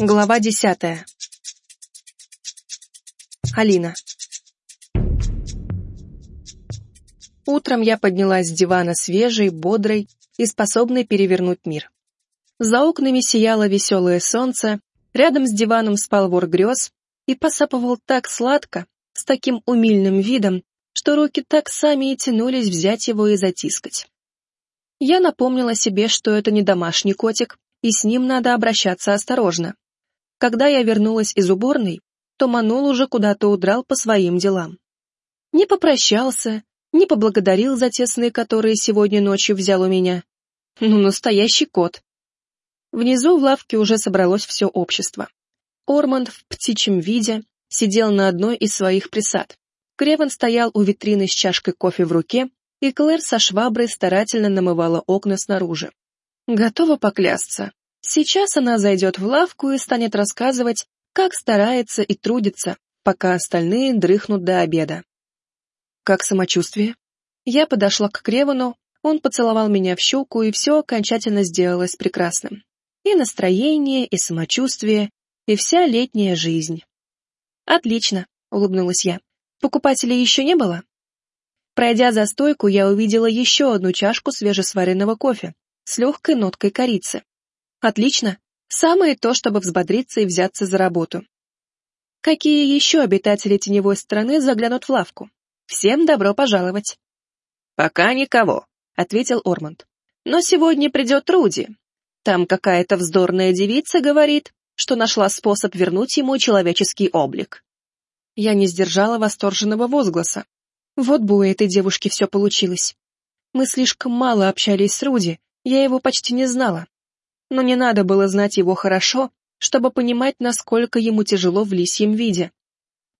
Глава десятая. Алина. Утром я поднялась с дивана свежей, бодрой и способной перевернуть мир. За окнами сияло веселое солнце, рядом с диваном спал вор грез и посапывал так сладко, с таким умильным видом, что руки так сами и тянулись взять его и затискать. Я напомнила себе, что это не домашний котик, и с ним надо обращаться осторожно. Когда я вернулась из уборной, то Манул уже куда-то удрал по своим делам. Не попрощался, не поблагодарил за те сны, которые сегодня ночью взял у меня. Ну, настоящий кот. Внизу в лавке уже собралось все общество. Орманд в птичьем виде сидел на одной из своих присад. Креван стоял у витрины с чашкой кофе в руке, и Клэр со шваброй старательно намывала окна снаружи. Готова поклясться. Сейчас она зайдет в лавку и станет рассказывать, как старается и трудится, пока остальные дрыхнут до обеда. Как самочувствие? Я подошла к Кревану, он поцеловал меня в щеку, и все окончательно сделалось прекрасным. И настроение, и самочувствие, и вся летняя жизнь. «Отлично», — улыбнулась я. «Покупателей еще не было?» Пройдя за стойку, я увидела еще одну чашку свежесваренного кофе с легкой ноткой корицы. Отлично. Самое то, чтобы взбодриться и взяться за работу. Какие еще обитатели теневой страны заглянут в лавку? Всем добро пожаловать. Пока никого, ответил Ормонд. Но сегодня придет Руди. Там какая-то вздорная девица говорит, что нашла способ вернуть ему человеческий облик. Я не сдержала восторженного возгласа. Вот бы у этой девушки все получилось. Мы слишком мало общались с Руди, я его почти не знала но не надо было знать его хорошо, чтобы понимать, насколько ему тяжело в лисьем виде.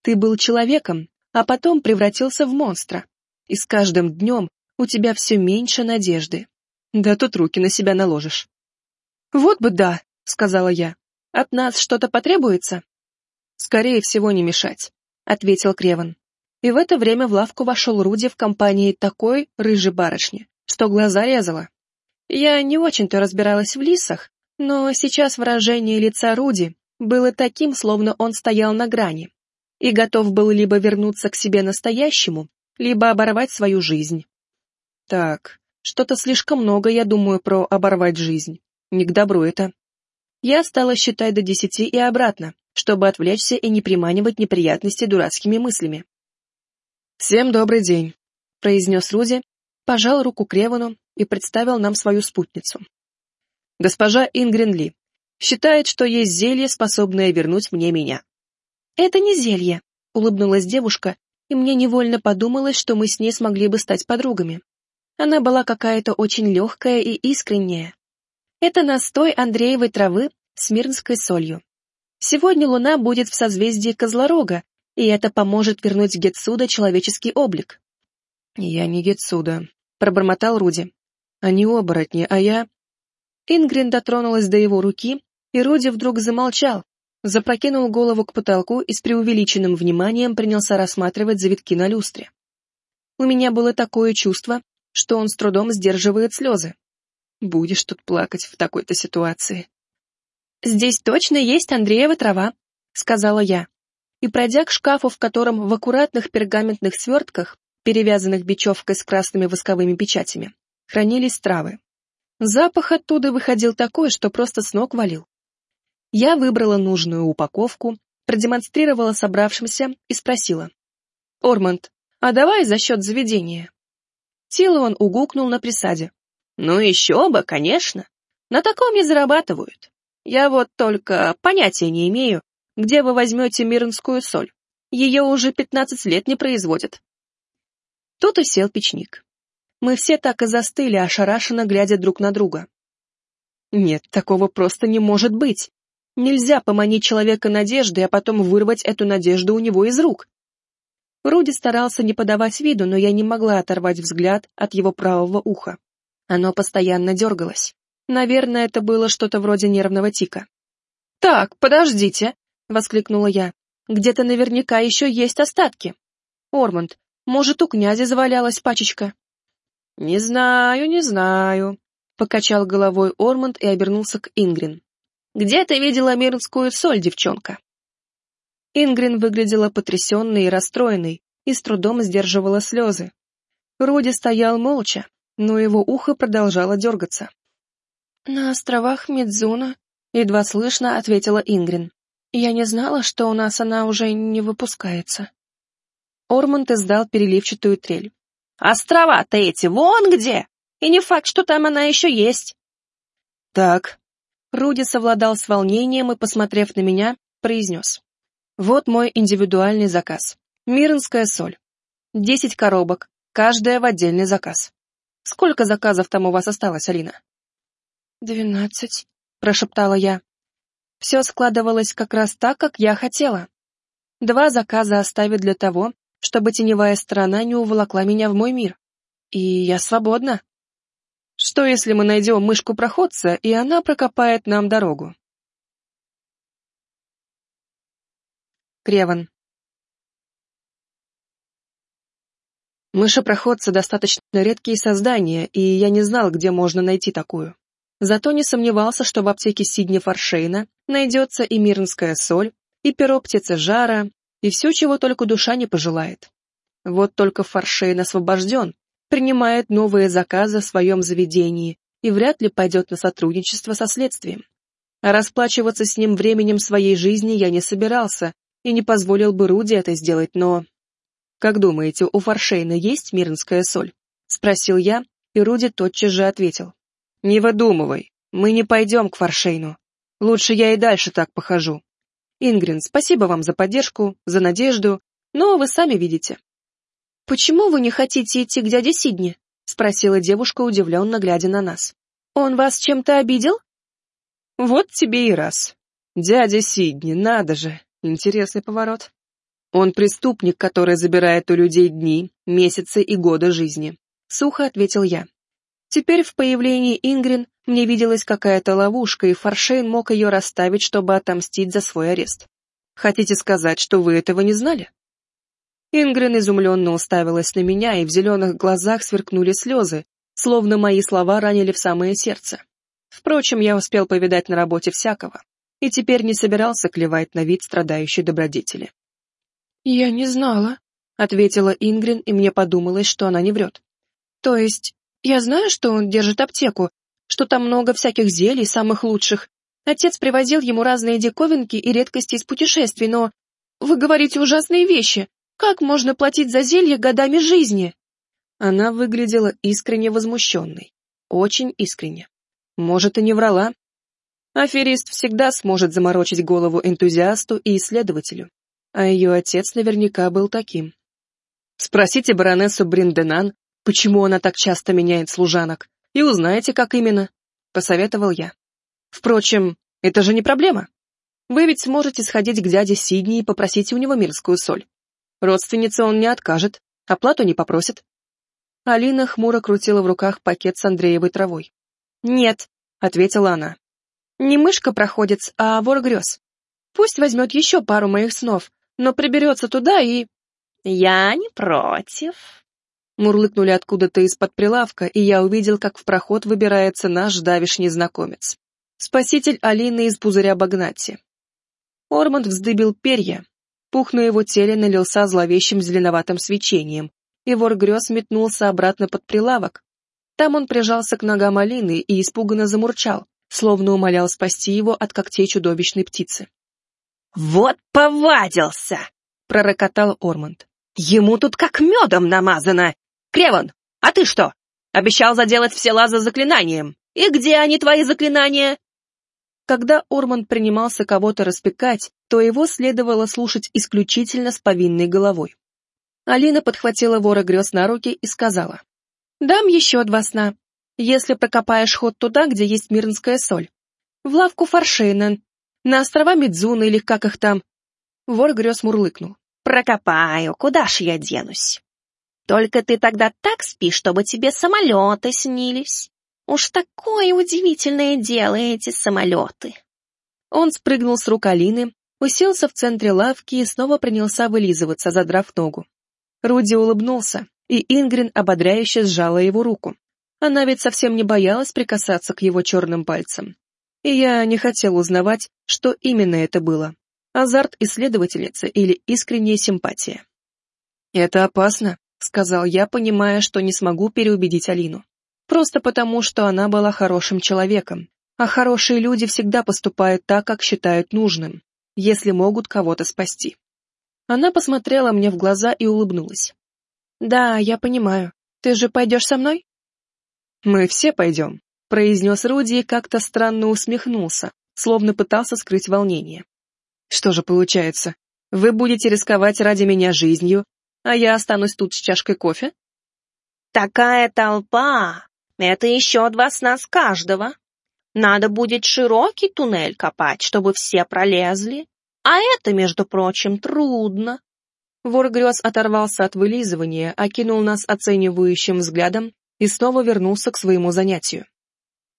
Ты был человеком, а потом превратился в монстра, и с каждым днем у тебя все меньше надежды. Да тут руки на себя наложишь. «Вот бы да», — сказала я. «От нас что-то потребуется?» «Скорее всего, не мешать», — ответил Креван. И в это время в лавку вошел Руди в компании такой рыжей барышни, что глаза резала. Я не очень-то разбиралась в лисах, но сейчас выражение лица Руди было таким, словно он стоял на грани и готов был либо вернуться к себе настоящему, либо оборвать свою жизнь. Так, что-то слишком много я думаю про оборвать жизнь. Не к добру это. Я стала считать до десяти и обратно, чтобы отвлечься и не приманивать неприятности дурацкими мыслями. «Всем добрый день», — произнес Руди, пожал руку Кревану и представил нам свою спутницу. Госпожа Ингрен Ли считает, что есть зелье, способное вернуть мне меня. Это не зелье, улыбнулась девушка, и мне невольно подумалось, что мы с ней смогли бы стать подругами. Она была какая-то очень легкая и искренняя. Это настой Андреевой травы с мирнской солью. Сегодня луна будет в созвездии Козлорога, и это поможет вернуть Гетсуда человеческий облик. «Я не Гетсуда», — пробормотал Руди. Они оборотни, а я...» Ингрин дотронулась до его руки, и Руди вдруг замолчал, запрокинул голову к потолку и с преувеличенным вниманием принялся рассматривать завитки на люстре. У меня было такое чувство, что он с трудом сдерживает слезы. Будешь тут плакать в такой-то ситуации. «Здесь точно есть Андреева трава», — сказала я. И, пройдя к шкафу, в котором в аккуратных пергаментных свертках, перевязанных бечевкой с красными восковыми печатями, хранились травы. Запах оттуда выходил такой, что просто с ног валил. Я выбрала нужную упаковку, продемонстрировала собравшимся и спросила. «Ормонд, а давай за счет заведения?» Тилуан угукнул на присаде. «Ну еще бы, конечно. На таком и зарабатывают. Я вот только понятия не имею, где вы возьмете мирнскую соль. Ее уже пятнадцать лет не производят». Тут и сел печник. Мы все так и застыли, ошарашенно глядя друг на друга. Нет, такого просто не может быть. Нельзя поманить человека надеждой, а потом вырвать эту надежду у него из рук. Руди старался не подавать виду, но я не могла оторвать взгляд от его правого уха. Оно постоянно дергалось. Наверное, это было что-то вроде нервного тика. «Так, подождите!» — воскликнула я. «Где-то наверняка еще есть остатки. Ормонд, может, у князя завалялась пачечка?» «Не знаю, не знаю», — покачал головой Ормонд и обернулся к Ингрин. Где ты видела мирнскую соль, девчонка?» Ингрин выглядела потрясенной и расстроенной и с трудом сдерживала слезы. Руди стоял молча, но его ухо продолжало дергаться. «На островах Мидзуна», — едва слышно ответила Ингрин. «Я не знала, что у нас она уже не выпускается». Ормонд издал переливчатую трель. «Острова-то эти вон где! И не факт, что там она еще есть!» «Так». Руди совладал с волнением и, посмотрев на меня, произнес. «Вот мой индивидуальный заказ. Мирнская соль. Десять коробок, каждая в отдельный заказ. Сколько заказов там у вас осталось, Алина?» «Двенадцать», — прошептала я. Все складывалось как раз так, как я хотела. Два заказа оставить для того, чтобы теневая сторона не уволокла меня в мой мир. И я свободна. Что, если мы найдем мышку-проходца, и она прокопает нам дорогу? Креван. Мышопроходцы достаточно редкие создания, и я не знал, где можно найти такую. Зато не сомневался, что в аптеке Сидни Фаршейна найдется и мирнская соль, и перо птицы жара, и все, чего только душа не пожелает. Вот только Фаршейн освобожден, принимает новые заказы в своем заведении и вряд ли пойдет на сотрудничество со следствием. А расплачиваться с ним временем своей жизни я не собирался и не позволил бы Руди это сделать, но... «Как думаете, у Фаршейна есть мирнская соль?» — спросил я, и Руди тотчас же ответил. «Не выдумывай, мы не пойдем к Фаршейну. Лучше я и дальше так похожу. Ингрин, спасибо вам за поддержку, за надежду, но вы сами видите. «Почему вы не хотите идти к дяде Сидни?» — спросила девушка, удивленно глядя на нас. «Он вас чем-то обидел?» «Вот тебе и раз. Дядя Сидни, надо же, интересный поворот. Он преступник, который забирает у людей дни, месяцы и годы жизни», — сухо ответил я. Теперь в появлении Ингрин мне виделась какая-то ловушка, и Фаршейн мог ее расставить, чтобы отомстить за свой арест. Хотите сказать, что вы этого не знали? Ингрин изумленно уставилась на меня, и в зеленых глазах сверкнули слезы, словно мои слова ранили в самое сердце. Впрочем, я успел повидать на работе всякого, и теперь не собирался клевать на вид страдающей добродетели. «Я не знала», — ответила Ингрин, и мне подумалось, что она не врет. «То есть, я знаю, что он держит аптеку, что там много всяких зелий, самых лучших. Отец привозил ему разные диковинки и редкости из путешествий, но... Вы говорите ужасные вещи. Как можно платить за зелье годами жизни? Она выглядела искренне возмущенной. Очень искренне. Может, и не врала. Аферист всегда сможет заморочить голову энтузиасту и исследователю. А ее отец наверняка был таким. Спросите баронессу Бринденан, почему она так часто меняет служанок, и узнаете, как именно, — посоветовал я. Впрочем, это же не проблема. Вы ведь сможете сходить к дяде Сидни и попросить у него мирскую соль. Родственнице он не откажет, оплату не попросит. Алина хмуро крутила в руках пакет с Андреевой травой. «Нет», — ответила она. «Не мышка-проходец, а вор грез. Пусть возьмет еще пару моих снов, но приберется туда и...» «Я не против», Мурлыкнули откуда-то из-под прилавка, и я увидел, как в проход выбирается наш давишний знакомец. Спаситель Алины из пузыря Багнати. Ормонд вздыбил перья. Пух на его теле налился зловещим зеленоватым свечением, и вор грез метнулся обратно под прилавок. Там он прижался к ногам Алины и испуганно замурчал, словно умолял спасти его от когтей чудовищной птицы. «Вот повадился!» — пророкотал Ормонд. «Ему тут как медом намазано! Креван, а ты что? Обещал заделать все лазы заклинанием. И где они, твои заклинания?» Когда Орман принимался кого-то распекать, то его следовало слушать исключительно с повинной головой. Алина подхватила вора грез на руки и сказала. «Дам еще два сна, если прокопаешь ход туда, где есть мирнская соль. В лавку Фаршейна, на острова Мидзуна или как их там». Вор грез мурлыкнул. «Прокопаю, куда ж я денусь?» Только ты тогда так спи, чтобы тебе самолеты снились. Уж такое удивительное дело эти самолеты. Он спрыгнул с рук Алины, уселся в центре лавки и снова принялся вылизываться, задрав ногу. Руди улыбнулся, и Ингрин ободряюще сжала его руку. Она ведь совсем не боялась прикасаться к его черным пальцам. и я не хотел узнавать, что именно это было — азарт исследовательницы или искренняя симпатия. «Это опасно», — сказал я, понимая, что не смогу переубедить Алину. Просто потому, что она была хорошим человеком, а хорошие люди всегда поступают так, как считают нужным, если могут кого-то спасти. Она посмотрела мне в глаза и улыбнулась. «Да, я понимаю. Ты же пойдешь со мной?» «Мы все пойдем», — произнес Руди и как-то странно усмехнулся, словно пытался скрыть волнение. «Что же получается? Вы будете рисковать ради меня жизнью, а я останусь тут с чашкой кофе?» «Такая толпа! Это еще два сна с каждого. Надо будет широкий туннель копать, чтобы все пролезли. А это, между прочим, трудно». Вор грез оторвался от вылизывания, окинул нас оценивающим взглядом и снова вернулся к своему занятию.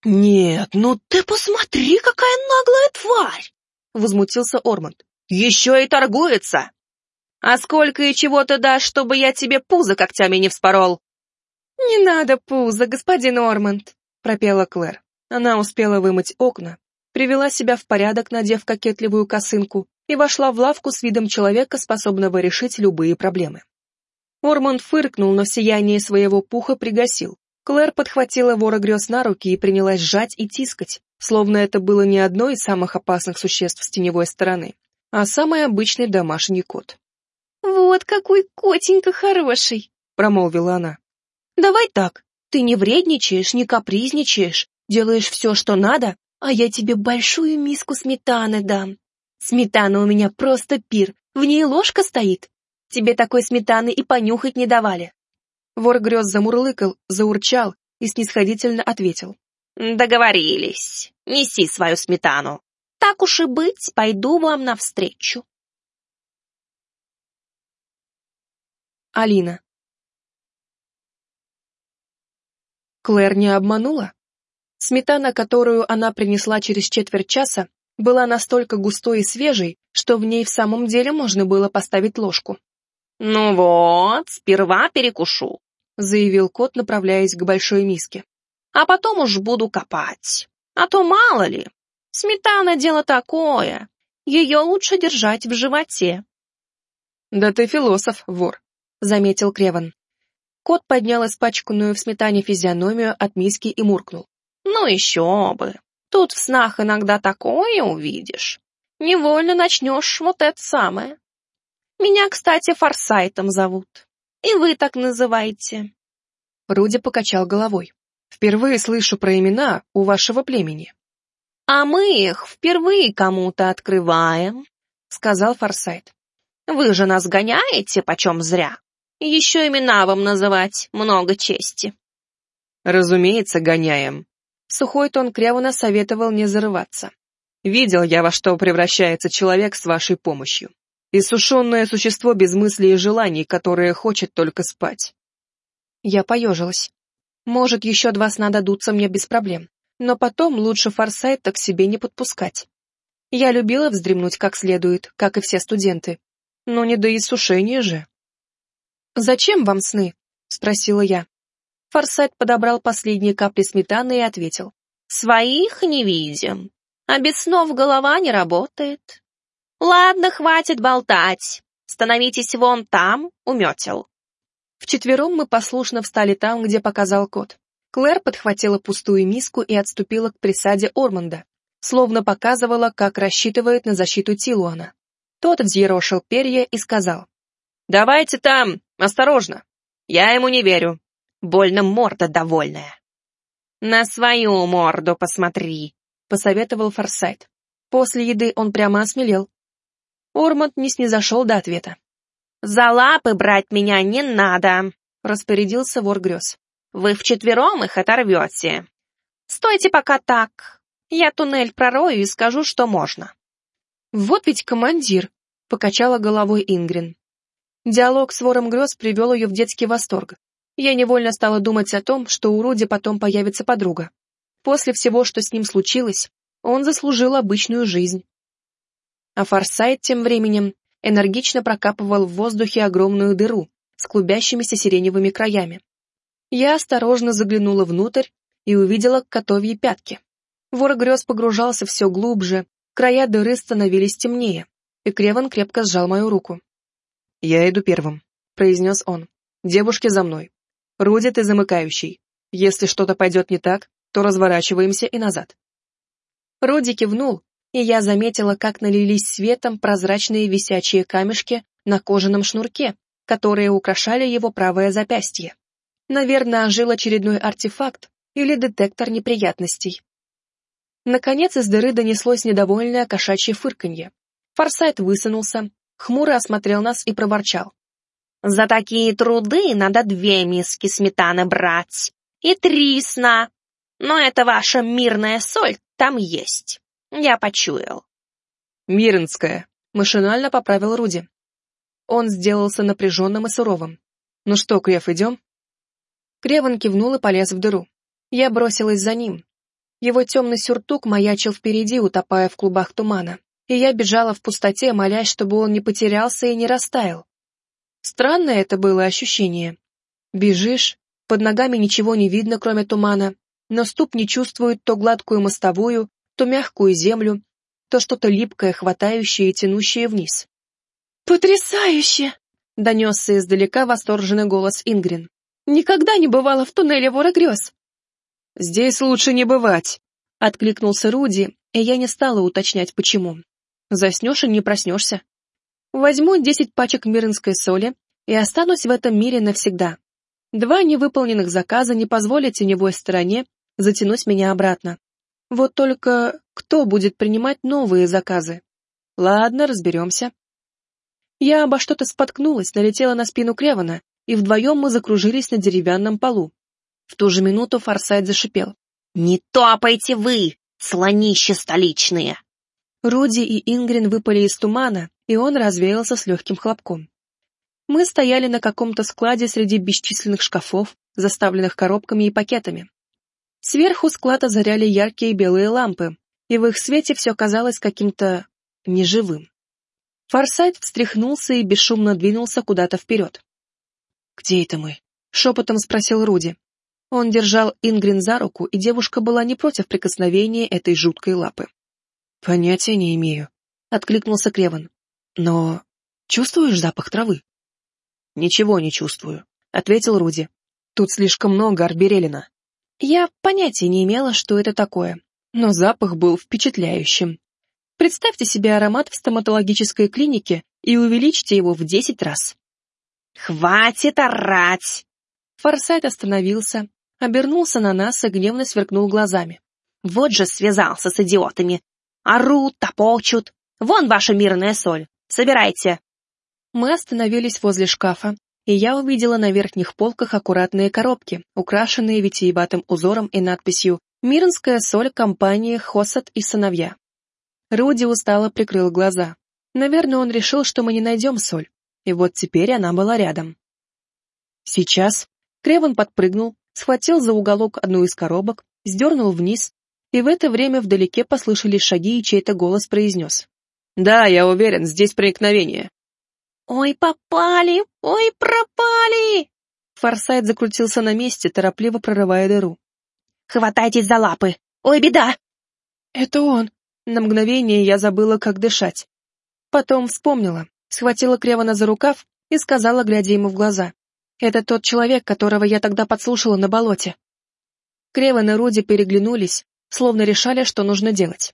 «Нет, ну ты посмотри, какая наглая тварь!» — возмутился Ормонд. «Еще и торгуется! А сколько и чего ты дашь, чтобы я тебе пузо когтями не вспорол?» «Не надо пузо, господин Ормонд!» — пропела Клэр. Она успела вымыть окна, привела себя в порядок, надев кокетливую косынку, и вошла в лавку с видом человека, способного решить любые проблемы. Ормонд фыркнул, но сияние своего пуха пригасил. Клэр подхватила вора грез на руки и принялась сжать и тискать, словно это было не одно из самых опасных существ с теневой стороны, а самый обычный домашний кот. «Вот какой котенька хороший!» — промолвила она. «Давай так, ты не вредничаешь, не капризничаешь, делаешь все, что надо, а я тебе большую миску сметаны дам. Сметана у меня просто пир, в ней ложка стоит, Тебе такой сметаны и понюхать не давали. Вор грез замурлыкал, заурчал и снисходительно ответил. Договорились. Неси свою сметану. Так уж и быть, пойду вам навстречу. Алина. Клэр не обманула. Сметана, которую она принесла через четверть часа, была настолько густой и свежей, что в ней в самом деле можно было поставить ложку. «Ну вот, сперва перекушу», — заявил кот, направляясь к большой миске. «А потом уж буду копать. А то мало ли, сметана дело такое, ее лучше держать в животе». «Да ты философ, вор», — заметил Креван. Кот поднял испачканную в сметане физиономию от миски и муркнул. «Ну еще бы! Тут в снах иногда такое увидишь. Невольно начнешь вот это самое. Меня, кстати, Форсайтом зовут. И вы так называете. Руди покачал головой. Впервые слышу про имена у вашего племени. А мы их впервые кому-то открываем, сказал Форсайт. Вы же нас гоняете почем зря. Еще имена вам называть много чести. Разумеется, гоняем. Сухой тон Крявуна советовал не зарываться. Видел я, во что превращается человек с вашей помощью иссушенное существо без мыслей и желаний, которое хочет только спать. Я поежилась. Может, еще два сна дадутся мне без проблем, но потом лучше форсайта к себе не подпускать. Я любила вздремнуть как следует, как и все студенты, но не до иссушения же. «Зачем вам сны?» — спросила я. Форсайт подобрал последние капли сметаны и ответил. «Своих не видим, а без снов голова не работает. «Ладно, хватит болтать. Становитесь вон там, у метел». Вчетвером мы послушно встали там, где показал кот. Клэр подхватила пустую миску и отступила к присаде Ормонда, словно показывала, как рассчитывает на защиту Тилуана. Тот взъерошил перья и сказал. «Давайте там, осторожно. Я ему не верю. Больно морда довольная». «На свою морду посмотри», — посоветовал Форсайт. После еды он прямо осмелел. Ормонд не снизошел до ответа. «За лапы брать меня не надо», — распорядился вор грез. «Вы вчетвером их оторвете. Стойте пока так. Я туннель пророю и скажу, что можно». «Вот ведь командир», — покачала головой Ингрин. Диалог с вором грез привел ее в детский восторг. Я невольно стала думать о том, что у Руди потом появится подруга. После всего, что с ним случилось, он заслужил обычную жизнь а Форсайт тем временем энергично прокапывал в воздухе огромную дыру с клубящимися сиреневыми краями. Я осторожно заглянула внутрь и увидела котовьи пятки. Вор грез погружался все глубже, края дыры становились темнее, и Креван крепко сжал мою руку. «Я иду первым», — произнес он. «Девушки за мной. Руди, ты замыкающий. Если что-то пойдет не так, то разворачиваемся и назад». Руди кивнул, и я заметила, как налились светом прозрачные висячие камешки на кожаном шнурке, которые украшали его правое запястье. Наверное, ожил очередной артефакт или детектор неприятностей. Наконец из дыры донеслось недовольное кошачье фырканье. Форсайт высунулся, хмуро осмотрел нас и проворчал. «За такие труды надо две миски сметаны брать и три сна. Но это ваша мирная соль там есть». Я почуял. Мирнская. Машинально поправил Руди. Он сделался напряженным и суровым. Ну что, Крев, идем? Креван кивнул и полез в дыру. Я бросилась за ним. Его темный сюртук маячил впереди, утопая в клубах тумана, и я бежала в пустоте, молясь, чтобы он не потерялся и не растаял. Странное это было ощущение. Бежишь, под ногами ничего не видно, кроме тумана, но ступни чувствуют то гладкую мостовую, то мягкую землю, то что-то липкое, хватающее и тянущее вниз. «Потрясающе!» — донесся издалека восторженный голос Ингрин. «Никогда не бывала в туннеле вора грез!» «Здесь лучше не бывать!» — откликнулся Руди, и я не стала уточнять, почему. Заснешь и не проснешься. Возьму десять пачек миринской соли и останусь в этом мире навсегда. Два невыполненных заказа не позволят теневой стороне затянуть меня обратно. Вот только кто будет принимать новые заказы? Ладно, разберемся. Я обо что-то споткнулась, налетела на спину Кревана, и вдвоем мы закружились на деревянном полу. В ту же минуту Форсайт зашипел. «Не топайте вы, слонища столичные!» Руди и Ингрин выпали из тумана, и он развеялся с легким хлопком. Мы стояли на каком-то складе среди бесчисленных шкафов, заставленных коробками и пакетами. Сверху склад озаряли яркие белые лампы, и в их свете все казалось каким-то неживым. Форсайт встряхнулся и бесшумно двинулся куда-то вперед. «Где это мы?» — шепотом спросил Руди. Он держал Ингрин за руку, и девушка была не против прикосновения этой жуткой лапы. «Понятия не имею», — откликнулся Креван. «Но чувствуешь запах травы?» «Ничего не чувствую», — ответил Руди. «Тут слишком много арберелина». Я понятия не имела, что это такое, но запах был впечатляющим. Представьте себе аромат в стоматологической клинике и увеличьте его в десять раз. «Хватит орать!» Форсайт остановился, обернулся на нас и гневно сверкнул глазами. «Вот же связался с идиотами! Орут, топочут! Вон ваша мирная соль! Собирайте!» Мы остановились возле шкафа, и я увидела на верхних полках аккуратные коробки, украшенные витиеватым узором и надписью «Мирнская соль компании Хосат и сыновья». Руди устало прикрыл глаза. Наверное, он решил, что мы не найдем соль, и вот теперь она была рядом. Сейчас Креван подпрыгнул, схватил за уголок одну из коробок, сдернул вниз, и в это время вдалеке послышались шаги, и чей-то голос произнес. «Да, я уверен, здесь проникновение. «Ой, попали! Ой, пропали!» Форсайт закрутился на месте, торопливо прорывая дыру. «Хватайтесь за лапы! Ой, беда!» «Это он!» На мгновение я забыла, как дышать. Потом вспомнила, схватила Кревана за рукав и сказала, глядя ему в глаза. «Это тот человек, которого я тогда подслушала на болоте». Креван и Руди переглянулись, словно решали, что нужно делать.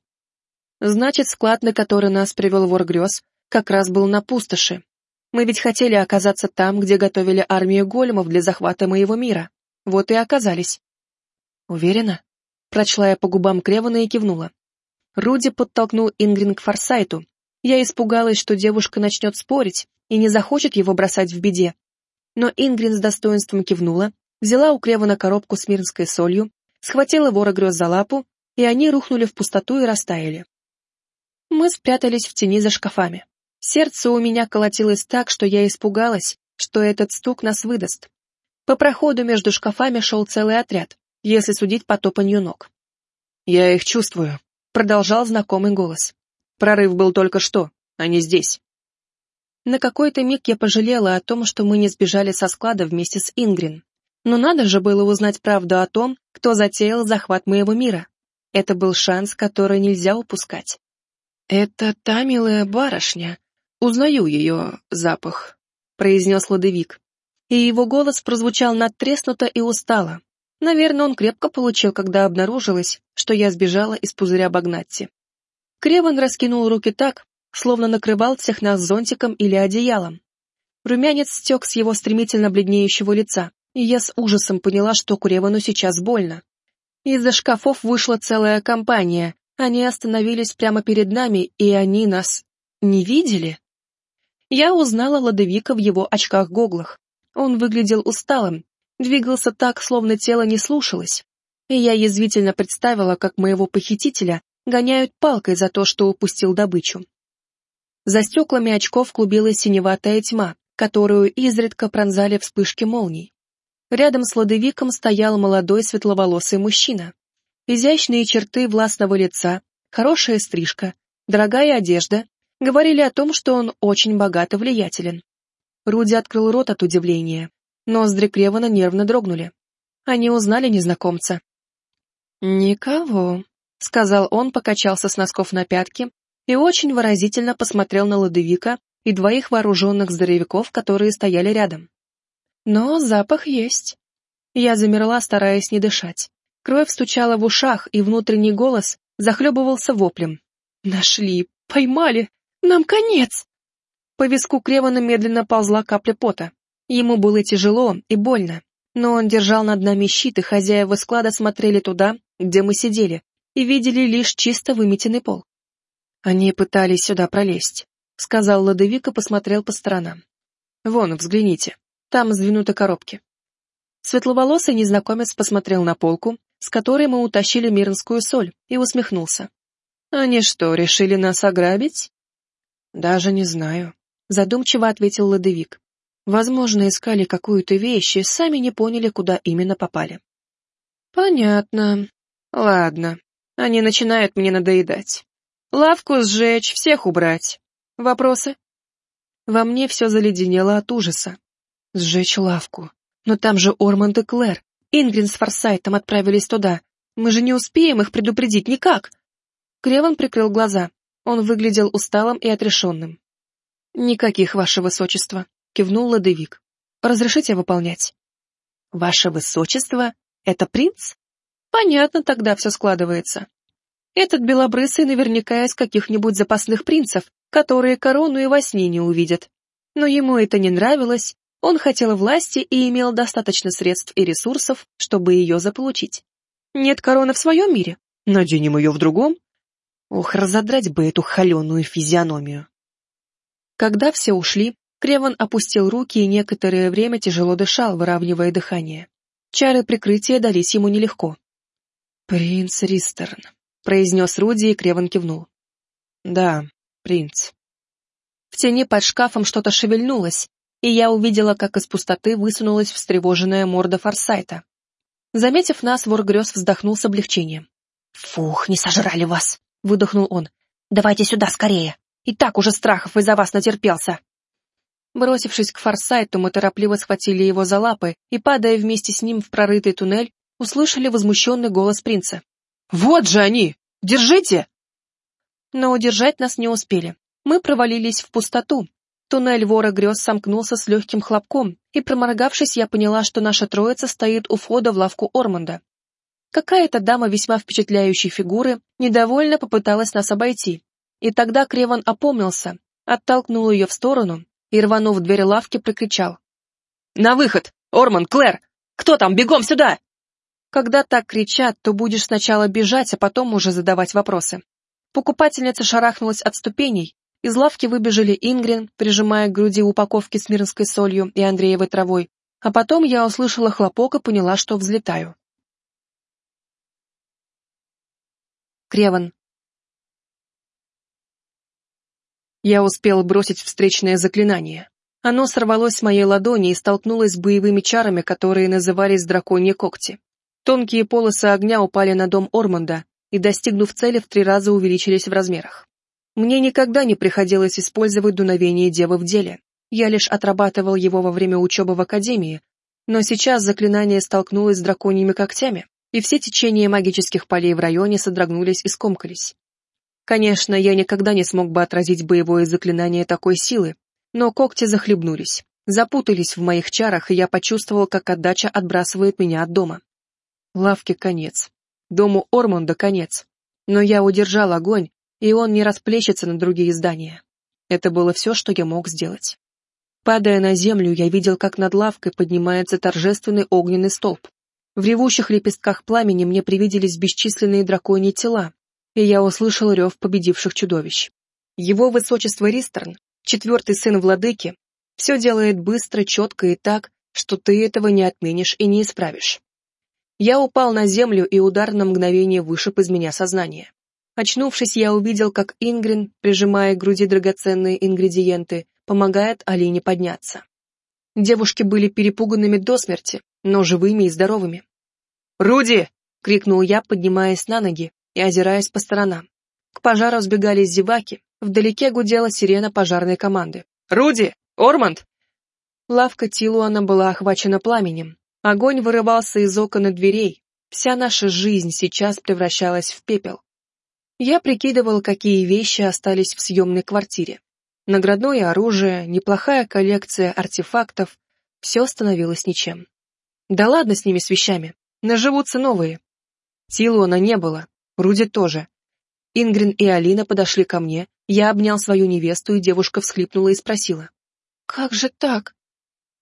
Значит, склад, на который нас привел вор грез, как раз был на пустоши, мы ведь хотели оказаться там, где готовили армию големов для захвата моего мира. Вот и оказались. Уверена? Прочла я по губам Кревана и кивнула. Руди подтолкнул Ингрин к Форсайту. Я испугалась, что девушка начнет спорить и не захочет его бросать в беде. Но Ингрин с достоинством кивнула, взяла у Кревана коробку с мирнской солью, схватила вора грез за лапу, и они рухнули в пустоту и растаяли. Мы спрятались в тени за шкафами. Сердце у меня колотилось так, что я испугалась, что этот стук нас выдаст. По проходу между шкафами шел целый отряд, если судить по топанью ног. «Я их чувствую», — продолжал знакомый голос. «Прорыв был только что, а не здесь». На какой-то миг я пожалела о том, что мы не сбежали со склада вместе с Ингрин. Но надо же было узнать правду о том, кто затеял захват моего мира. Это был шанс, который нельзя упускать. «Это та милая барышня. Узнаю ее запах», — произнес Ладовик. И его голос прозвучал надтреснуто и устало. Наверное, он крепко получил, когда обнаружилось, что я сбежала из пузыря Багнатти. Креван раскинул руки так, словно накрывал всех нас зонтиком или одеялом. Румянец стек с его стремительно бледнеющего лица, и я с ужасом поняла, что Куревану сейчас больно. Из-за шкафов вышла целая компания, они остановились прямо перед нами, и они нас не видели. Я узнала Ладовика в его очках-гоглах. Он выглядел усталым, двигался так, словно тело не слушалось. И я язвительно представила, как моего похитителя гоняют палкой за то, что упустил добычу. За стеклами очков клубилась синеватая тьма, которую изредка пронзали вспышки молний. Рядом с ладовиком стоял молодой светловолосый мужчина. Изящные черты властного лица, хорошая стрижка, дорогая одежда говорили о том, что он очень богат и влиятелен. Руди открыл рот от удивления. Ноздри Кревана нервно дрогнули. Они узнали незнакомца. «Никого», — сказал он, покачался с носков на пятки и очень выразительно посмотрел на Ладовика и двоих вооруженных здоровяков, которые стояли рядом. Но запах есть. Я замерла, стараясь не дышать. Кровь стучала в ушах, и внутренний голос захлебывался воплем. «Нашли! Поймали! Нам конец!» По виску Кревана медленно ползла капля пота. Ему было тяжело и больно, но он держал над нами щит, и хозяева склада смотрели туда, где мы сидели, и видели лишь чисто выметенный пол. Они пытались сюда пролезть сказал Ладовик и посмотрел по сторонам. «Вон, взгляните, там сдвинуты коробки». Светловолосый незнакомец посмотрел на полку, с которой мы утащили мирнскую соль, и усмехнулся. «Они что, решили нас ограбить?» «Даже не знаю», — задумчиво ответил Ладовик. «Возможно, искали какую-то вещь и сами не поняли, куда именно попали». «Понятно. Ладно. Они начинают мне надоедать. Лавку сжечь, всех убрать. Вопросы? Во мне все заледенело от ужаса. Сжечь лавку. Но там же Орманд и Клэр. Ингрин с Форсайтом отправились туда. Мы же не успеем их предупредить никак. Креван прикрыл глаза. Он выглядел усталым и отрешенным. «Никаких, ваше высочество», — кивнул Ладовик. «Разрешите выполнять?» «Ваше высочество? Это принц?» «Понятно, тогда все складывается. Этот белобрысый наверняка из каких-нибудь запасных принцев, которые корону и во сне не увидят. Но ему это не нравилось, он хотел власти и имел достаточно средств и ресурсов, чтобы ее заполучить. Нет короны в своем мире? Наденем ее в другом? Ох, разодрать бы эту холеную физиономию. Когда все ушли, Креван опустил руки и некоторое время тяжело дышал, выравнивая дыхание. Чары прикрытия дались ему нелегко. «Принц Ристерн», — произнес Руди, и Креван кивнул. «Да, принц. В тени под шкафом что-то шевельнулось, и я увидела, как из пустоты высунулась встревоженная морда Форсайта. Заметив нас, вор грез вздохнул с облегчением. «Фух, не сожрали вас!» — выдохнул он. «Давайте сюда скорее! И так уже страхов из-за вас натерпелся!» Бросившись к Форсайту, мы торопливо схватили его за лапы и, падая вместе с ним в прорытый туннель, услышали возмущенный голос принца. «Вот же они! Держите!» Но удержать нас не успели. Мы провалились в пустоту. Туннель вора грез сомкнулся с легким хлопком, и, проморгавшись, я поняла, что наша троица стоит у входа в лавку Ормонда. Какая-то дама весьма впечатляющей фигуры недовольно попыталась нас обойти, и тогда Креван опомнился, оттолкнул ее в сторону и, рванув дверь лавки, прокричал. «На выход! Орман, Клэр! Кто там? Бегом сюда!» Когда так кричат, то будешь сначала бежать, а потом уже задавать вопросы. Покупательница шарахнулась от ступеней, из лавки выбежали Ингрин, прижимая к груди упаковки с мирнской солью и Андреевой травой, а потом я услышала хлопок и поняла, что взлетаю. Креван. Я успел бросить встречное заклинание. Оно сорвалось с моей ладони и столкнулось с боевыми чарами, которые назывались драконьи когти. Тонкие полосы огня упали на дом Орманда, и, достигнув цели, в три раза увеличились в размерах. Мне никогда не приходилось использовать дуновение девы в деле. Я лишь отрабатывал его во время учебы в академии, но сейчас заклинание столкнулось с драконьими когтями, и все течения магических полей в районе содрогнулись и скомкались. Конечно, я никогда не смог бы отразить боевое заклинание такой силы, но когти захлебнулись, запутались в моих чарах, и я почувствовал, как отдача отбрасывает меня от дома. Лавке конец. Дому Ормонда конец. Но я удержал огонь, и он не расплещется на другие здания. Это было все, что я мог сделать. Падая на землю, я видел, как над лавкой поднимается торжественный огненный столб. В ревущих лепестках пламени мне привиделись бесчисленные драконьи тела, и я услышал рев победивших чудовищ. Его высочество Ристерн, четвертый сын владыки, все делает быстро, четко и так, что ты этого не отменишь и не исправишь. Я упал на землю, и удар на мгновение вышиб из меня сознание. Очнувшись, я увидел, как Ингрин, прижимая к груди драгоценные ингредиенты, помогает Алине подняться. Девушки были перепуганными до смерти, но живыми и здоровыми. «Руди!» — крикнул я, поднимаясь на ноги и озираясь по сторонам. К пожару сбегались зеваки, вдалеке гудела сирена пожарной команды. «Руди! Орманд!» Лавка Тилуана была охвачена пламенем, Огонь вырывался из окон и дверей. Вся наша жизнь сейчас превращалась в пепел. Я прикидывал, какие вещи остались в съемной квартире. Наградное оружие, неплохая коллекция артефактов. Все становилось ничем. Да ладно с ними с вещами. Наживутся новые. Тилуана не было. Руди тоже. Ингрин и Алина подошли ко мне, я обнял свою невесту, и девушка всхлипнула и спросила. «Как же так?»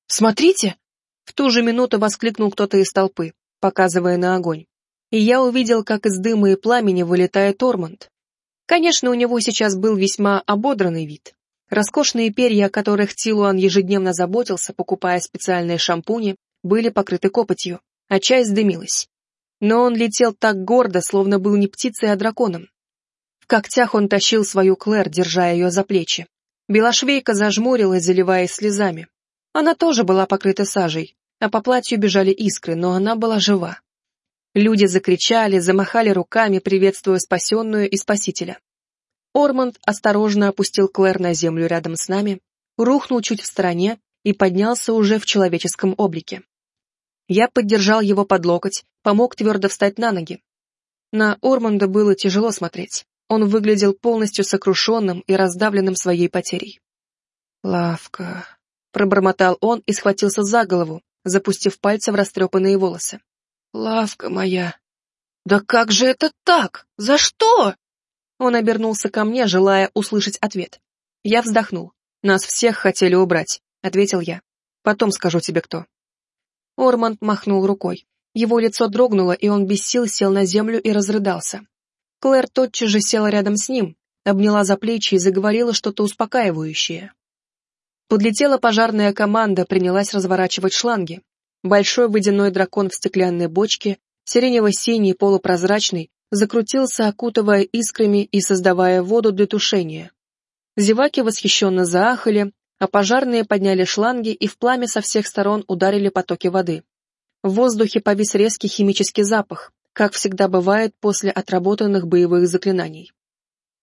«Смотрите!» В ту же минуту воскликнул кто-то из толпы, показывая на огонь. И я увидел, как из дыма и пламени вылетает Ормонд. Конечно, у него сейчас был весьма ободранный вид. Роскошные перья, о которых Тилуан ежедневно заботился, покупая специальные шампуни, были покрыты копотью, а часть дымилась. Но он летел так гордо, словно был не птицей, а драконом. В когтях он тащил свою Клэр, держа ее за плечи. Белошвейка зажмурилась, заливаясь слезами. Она тоже была покрыта сажей, а по платью бежали искры, но она была жива. Люди закричали, замахали руками, приветствуя спасенную и спасителя. Ормонд осторожно опустил Клэр на землю рядом с нами, рухнул чуть в стороне и поднялся уже в человеческом облике. Я поддержал его под локоть, помог твердо встать на ноги. На Ормонда было тяжело смотреть. Он выглядел полностью сокрушенным и раздавленным своей потерей. «Лавка», — пробормотал он и схватился за голову, запустив пальцы в растрепанные волосы. «Лавка моя!» «Да как же это так? За что?» Он обернулся ко мне, желая услышать ответ. Я вздохнул. «Нас всех хотели убрать», — ответил я. «Потом скажу тебе, кто». Орманд махнул рукой. Его лицо дрогнуло, и он без сил сел на землю и разрыдался. Клэр тотчас же села рядом с ним, обняла за плечи и заговорила что-то успокаивающее. Подлетела пожарная команда, принялась разворачивать шланги. Большой водяной дракон в стеклянной бочке, сиренево-синий полупрозрачный, закрутился, окутывая искрами и создавая воду для тушения. Зеваки восхищенно заахали, а пожарные подняли шланги и в пламя со всех сторон ударили потоки воды. В воздухе повис резкий химический запах, как всегда бывает после отработанных боевых заклинаний.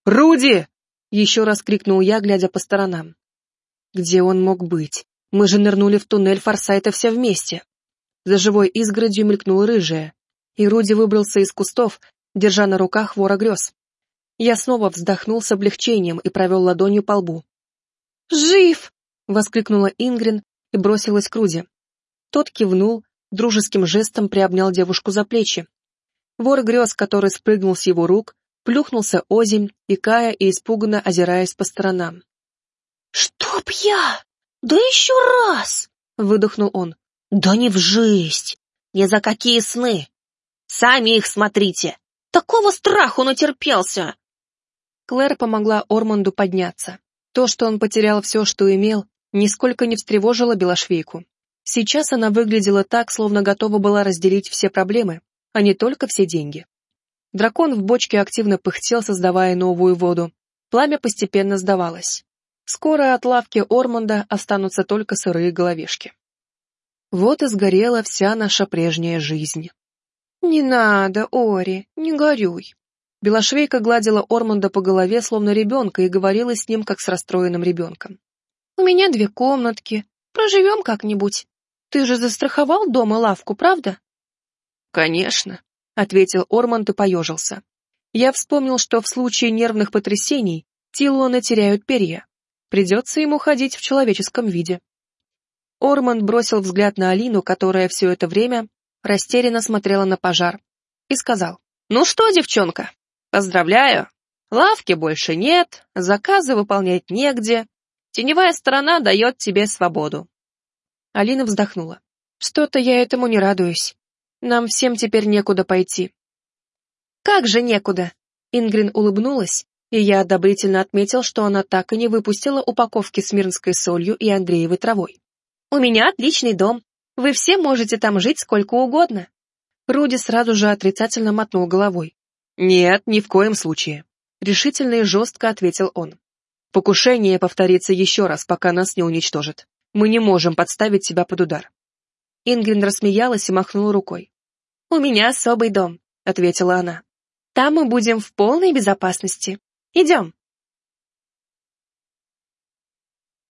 «Руди!» — еще раз крикнул я, глядя по сторонам. Где он мог быть? Мы же нырнули в туннель Форсайта все вместе. За живой изгородью мелькнула рыжая, и Руди выбрался из кустов, держа на руках вора грез. Я снова вздохнул с облегчением и провел ладонью по лбу. «Жив!» — воскликнула Ингрин и бросилась к Руди. Тот кивнул, дружеским жестом приобнял девушку за плечи. Вор грез, который спрыгнул с его рук, плюхнулся озимь, икая и испуганно озираясь по сторонам. «Чтоб я! Да еще раз!» — выдохнул он. «Да не в жизнь! Ни за какие сны! Сами их смотрите! Такого страху натерпелся!» Клэр помогла Орманду подняться. То, что он потерял все, что имел, нисколько не встревожило Белошвейку. Сейчас она выглядела так, словно готова была разделить все проблемы, а не только все деньги. Дракон в бочке активно пыхтел, создавая новую воду. Пламя постепенно сдавалось. Скоро от лавки Ормонда останутся только сырые головешки. Вот и сгорела вся наша прежняя жизнь. «Не надо, Ори, не горюй». Белошвейка гладила Ормонда по голове, словно ребенка, и говорила с ним, как с расстроенным ребенком. «У меня две комнатки. Проживем как-нибудь. Ты же застраховал дома лавку, правда?» «Конечно», ответил Орманд и поежился. Я вспомнил, что в случае нервных потрясений Тилуаны теряют перья. Придется ему ходить в человеческом виде. Орманд бросил взгляд на Алину, которая все это время растерянно смотрела на пожар, и сказал, «Ну что, девчонка, поздравляю. Лавки больше нет, заказы выполнять негде. Теневая сторона дает тебе свободу. Алина вздохнула. Что-то я этому не радуюсь. Нам всем теперь некуда пойти. Как же некуда? Ингрин улыбнулась, и я одобрительно отметил, что она так и не выпустила упаковки с мирнской солью и Андреевой травой. У меня отличный дом. Вы все можете там жить сколько угодно. Руди сразу же отрицательно мотнул головой. Нет, ни в коем случае решительно и жестко ответил он. Покушение повторится еще раз, пока нас не уничтожат. Мы не можем подставить себя под удар. Ингрин рассмеялась и махнула рукой. «У меня особый дом», — ответила она. «Там мы будем в полной безопасности. Идем».